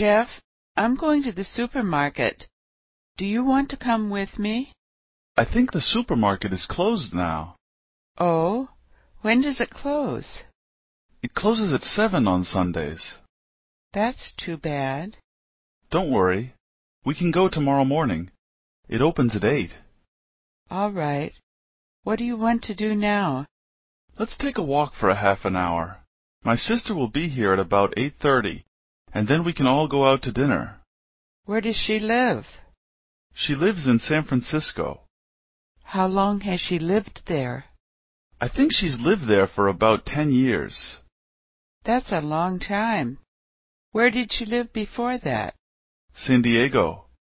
Jeff, I'm going to the supermarket. Do you want to come with me? I think the supermarket is closed now. Oh? When does it close? It closes at seven on Sundays. That's too bad. Don't worry. We can go tomorrow morning. It opens at eight. All right. What do you want to do now? Let's take a walk for a half an hour. My sister will be here at about eight thirty, and then we can all go out to dinner." "Where does she live?" "She lives in San Francisco." "How long has she lived there?" "I think she's lived there for about ten years." "That's a long time. Where did she live before that?" "San Diego.